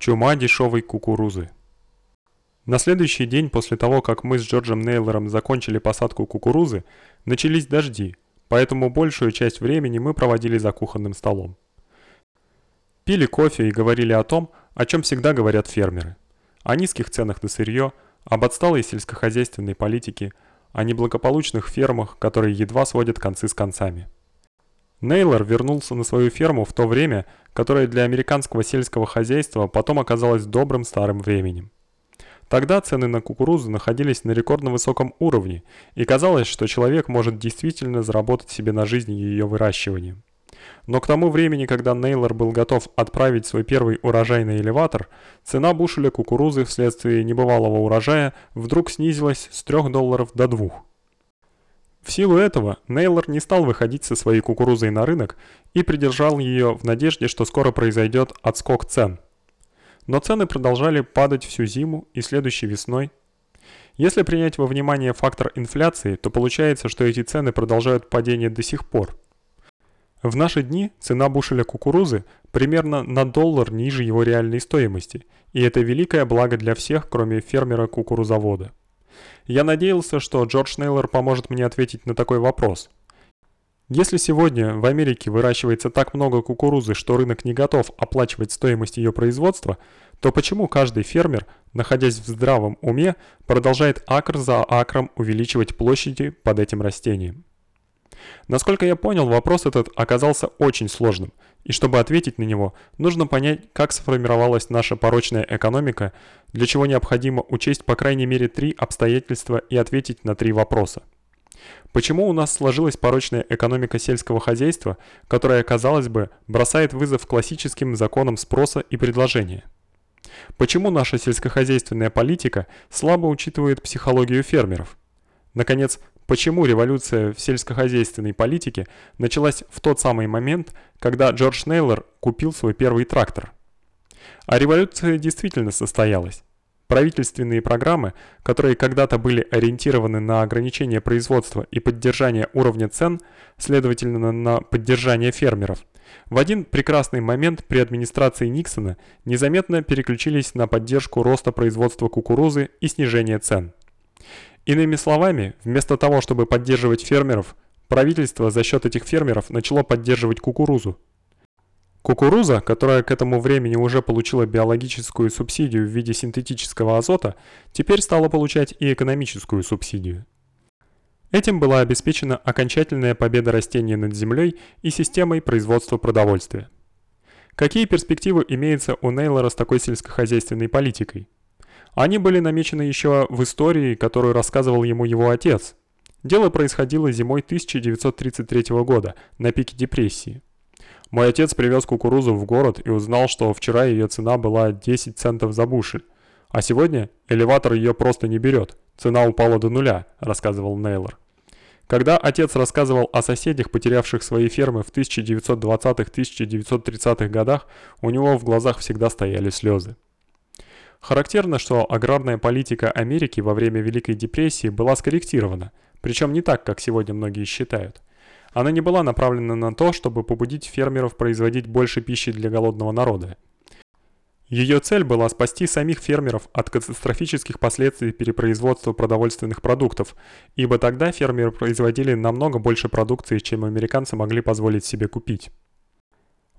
Чума дешевой кукурузы. На следующий день после того, как мы с Джорджем Нейлором закончили посадку кукурузы, начались дожди, поэтому большую часть времени мы проводили за кухонным столом. Пили кофе и говорили о том, о чем всегда говорят фермеры. О низких ценах на сырье, об отсталой сельскохозяйственной политике, о неблагополучных фермах, которые едва сводят концы с концами. Нейлор вернулся на свою ферму в то время, которое для американского сельского хозяйства потом оказалось добрым старым временем. Тогда цены на кукурузу находились на рекордно высоком уровне, и казалось, что человек может действительно заработать себе на жизнь ее выращиванием. Но к тому времени, когда Нейлор был готов отправить свой первый урожай на элеватор, цена бушеля кукурузы вследствие небывалого урожая вдруг снизилась с 3 долларов до 2. В силу этого Нейлор не стал выходить со своей кукурузой на рынок и придержал ее в надежде, что скоро произойдет отскок цен. Но цены продолжали падать всю зиму и следующей весной. Если принять во внимание фактор инфляции, то получается, что эти цены продолжают падение до сих пор. В наши дни цена бушеля кукурузы примерно на доллар ниже его реальной стоимости, и это великое благо для всех, кроме фермера-кукурузовода. Я надеялся, что Джордж Нейлор поможет мне ответить на такой вопрос. Если сегодня в Америке выращивается так много кукурузы, что рынок не готов оплачивать стоимость ее производства, то почему каждый фермер, находясь в здравом уме, продолжает акр за акром увеличивать площади под этим растением? Насколько я понял, вопрос этот оказался очень сложным, и чтобы ответить на него, нужно понять, как сформировалась наша порочная экономика, для чего необходимо учесть по крайней мере три обстоятельства и ответить на три вопроса. Почему у нас сложилась порочная экономика сельского хозяйства, которая, казалось бы, бросает вызов классическим законам спроса и предложения? Почему наша сельскохозяйственная политика слабо учитывает психологию фермеров? Наконец, почему революция в сельскохозяйственной политике началась в тот самый момент, когда Джордж Нейлор купил свой первый трактор? А революция действительно состоялась. Правительственные программы, которые когда-то были ориентированы на ограничение производства и поддержание уровня цен, следовательно на поддержание фермеров, в один прекрасный момент при администрации Никсона незаметно переключились на поддержку роста производства кукурузы и снижения цен. Иными словами, вместо того, чтобы поддерживать фермеров, правительство за счет этих фермеров начало поддерживать кукурузу. Кукуруза, которая к этому времени уже получила биологическую субсидию в виде синтетического азота, теперь стала получать и экономическую субсидию. Этим была обеспечена окончательная победа растения над землей и системой производства продовольствия. Какие перспективы имеются у Нейлора с такой сельскохозяйственной политикой? Они были намечены еще в истории, которую рассказывал ему его отец. Дело происходило зимой 1933 года, на пике депрессии. Мой отец привез кукурузу в город и узнал, что вчера ее цена была 10 центов за бушель. А сегодня элеватор ее просто не берет. Цена упала до нуля, рассказывал Нейлор. Когда отец рассказывал о соседях, потерявших свои фермы в 1920-1930-х годах, у него в глазах всегда стояли слезы. Характерно, что аграрная политика Америки во время Великой депрессии была скорректирована, причем не так, как сегодня многие считают. Она не была направлена на то, чтобы побудить фермеров производить больше пищи для голодного народа. Ее цель была спасти самих фермеров от катастрофических последствий перепроизводства продовольственных продуктов, ибо тогда фермеры производили намного больше продукции, чем американцы могли позволить себе купить.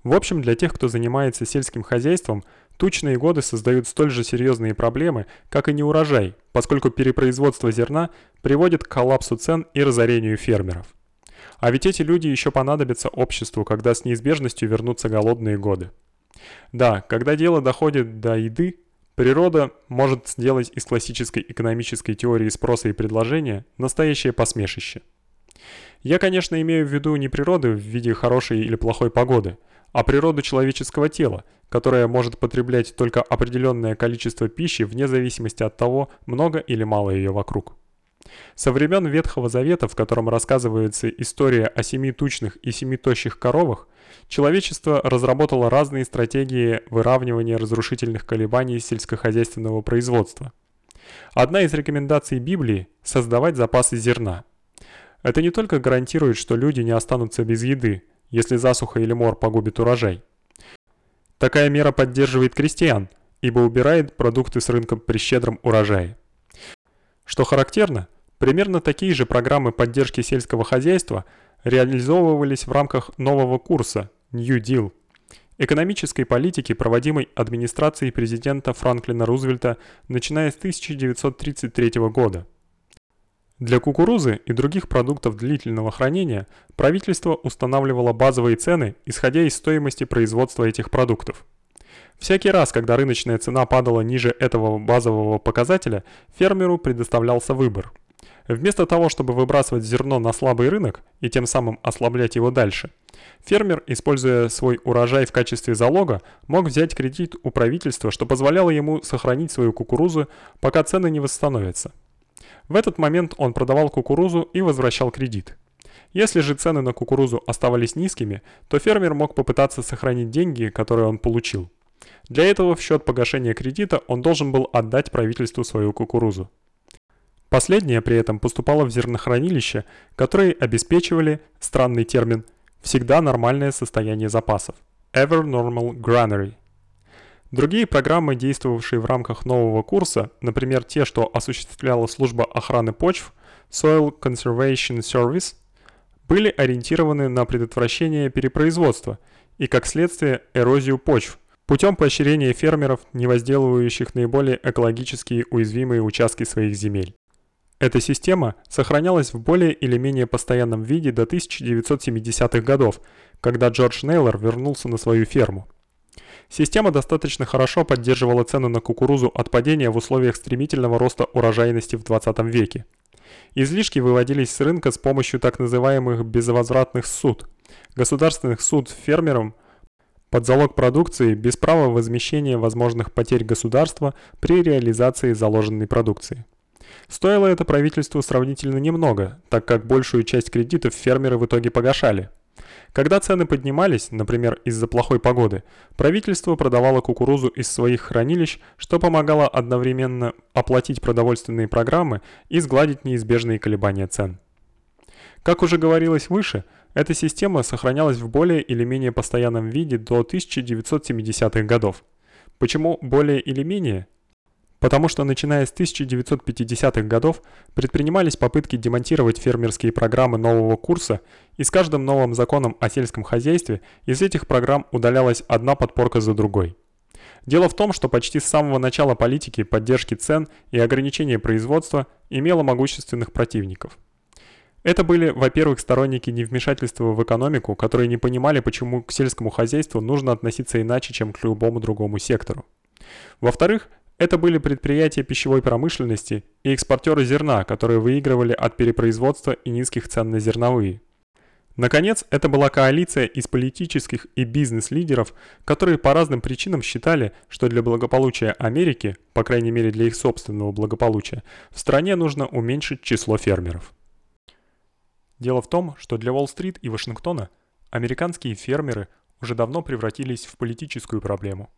В общем, для тех, кто занимается сельским хозяйством, Тучные годы создают столь же серьезные проблемы, как и неурожай, поскольку перепроизводство зерна приводит к коллапсу цен и разорению фермеров. А ведь эти люди еще понадобятся обществу, когда с неизбежностью вернутся голодные годы. Да, когда дело доходит до еды, природа может сделать из классической экономической теории спроса и предложения настоящее посмешище. Я, конечно, имею в виду не природу в виде хорошей или плохой погоды – а природу человеческого тела, которое может потреблять только определенное количество пищи вне зависимости от того, много или мало ее вокруг. Со времен Ветхого Завета, в котором рассказывается история о семи тучных и семи тощих коровах, человечество разработало разные стратегии выравнивания разрушительных колебаний сельскохозяйственного производства. Одна из рекомендаций Библии – создавать запасы зерна. Это не только гарантирует, что люди не останутся без еды, если засуха или мор погубит урожай. Такая мера поддерживает крестьян, ибо убирает продукты с рынка при щедром урожае. Что характерно, примерно такие же программы поддержки сельского хозяйства реализовывались в рамках нового курса New Deal экономической политики, проводимой администрацией президента Франклина Рузвельта, начиная с 1933 года. Для кукурузы и других продуктов длительного хранения правительство устанавливало базовые цены, исходя из стоимости производства этих продуктов. Всякий раз, когда рыночная цена падала ниже этого базового показателя, фермеру предоставлялся выбор. Вместо того, чтобы выбрасывать зерно на слабый рынок и тем самым ослаблять его дальше, фермер, используя свой урожай в качестве залога, мог взять кредит у правительства, что позволяло ему сохранить свою кукурузу, пока цены не восстановятся. В этот момент он продавал кукурузу и возвращал кредит. Если же цены на кукурузу оставались низкими, то фермер мог попытаться сохранить деньги, которые он получил. Для этого в счет погашения кредита он должен был отдать правительству свою кукурузу. Последнее при этом поступало в зернохранилища, которые обеспечивали, странный термин, всегда нормальное состояние запасов. Ever Normal Granary. Другие программы, действовавшие в рамках нового курса, например, те, что осуществляла служба охраны почв, Soil Conservation Service, были ориентированы на предотвращение перепроизводства и, как следствие, эрозию почв, путем поощрения фермеров, не возделывающих наиболее экологически уязвимые участки своих земель. Эта система сохранялась в более или менее постоянном виде до 1970-х годов, когда Джордж Нейлор вернулся на свою ферму. Система достаточно хорошо поддерживала цену на кукурузу от падения в условиях стремительного роста урожайности в 20 веке. Излишки выводились с рынка с помощью так называемых безвозвратных суд, государственных суд фермерам под залог продукции без права возмещения возможных потерь государства при реализации заложенной продукции. Стоило это правительству сравнительно немного, так как большую часть кредитов фермеры в итоге погашали – когда цены поднимались, например, из-за плохой погоды, правительство продавало кукурузу из своих хранилищ, что помогало одновременно оплатить продовольственные программы и сгладить неизбежные колебания цен. Как уже говорилось выше, эта система сохранялась в более или менее постоянном виде до 1970-х годов. Почему более или менее? Потому что начиная с 1950-х годов предпринимались попытки демонтировать фермерские программы нового курса, и с каждым новым законом о сельском хозяйстве из этих программ удалялась одна подпорка за другой. Дело в том, что почти с самого начала политики поддержки цен и ограничения производства имела могущественных противников. Это были, во-первых, сторонники невмешательства в экономику, которые не понимали, почему к сельскому хозяйству нужно относиться иначе, чем к любому другому сектору. Во-вторых, это были предприятия пищевой промышленности и экспортеры зерна, которые выигрывали от перепроизводства и низких цен на зерновые. Наконец, это была коалиция из политических и бизнес-лидеров, которые по разным причинам считали, что для благополучия Америки, по крайней мере для их собственного благополучия, в стране нужно уменьшить число фермеров. Дело в том, что для Уолл-стрит и Вашингтона американские фермеры уже давно превратились в политическую проблему.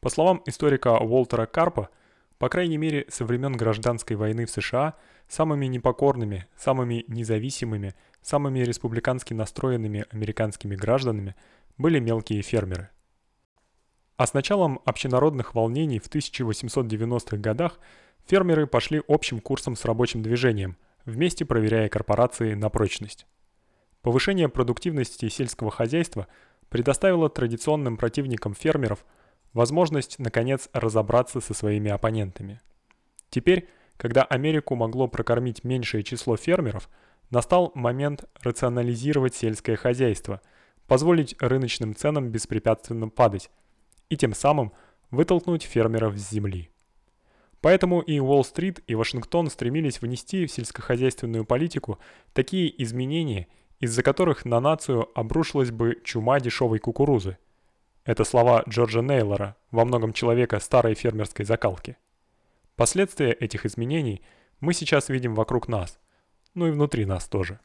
По словам историка Уолтера Карпа, по крайней мере со времен гражданской войны в США, самыми непокорными, самыми независимыми, самыми республикански настроенными американскими гражданами были мелкие фермеры. А с началом общенародных волнений в 1890-х годах фермеры пошли общим курсом с рабочим движением, вместе проверяя корпорации на прочность. Повышение продуктивности сельского хозяйства предоставило традиционным противникам фермеров – возможность, наконец, разобраться со своими оппонентами. Теперь, когда Америку могло прокормить меньшее число фермеров, настал момент рационализировать сельское хозяйство, позволить рыночным ценам беспрепятственно падать и тем самым вытолкнуть фермеров с земли. Поэтому и Уолл-стрит, и Вашингтон стремились внести в сельскохозяйственную политику такие изменения, из-за которых на нацию обрушилась бы чума дешевой кукурузы – это слова Джорджа Нейлора, во многом человека старой фермерской закалки. Последствия этих изменений мы сейчас видим вокруг нас, ну и внутри нас тоже.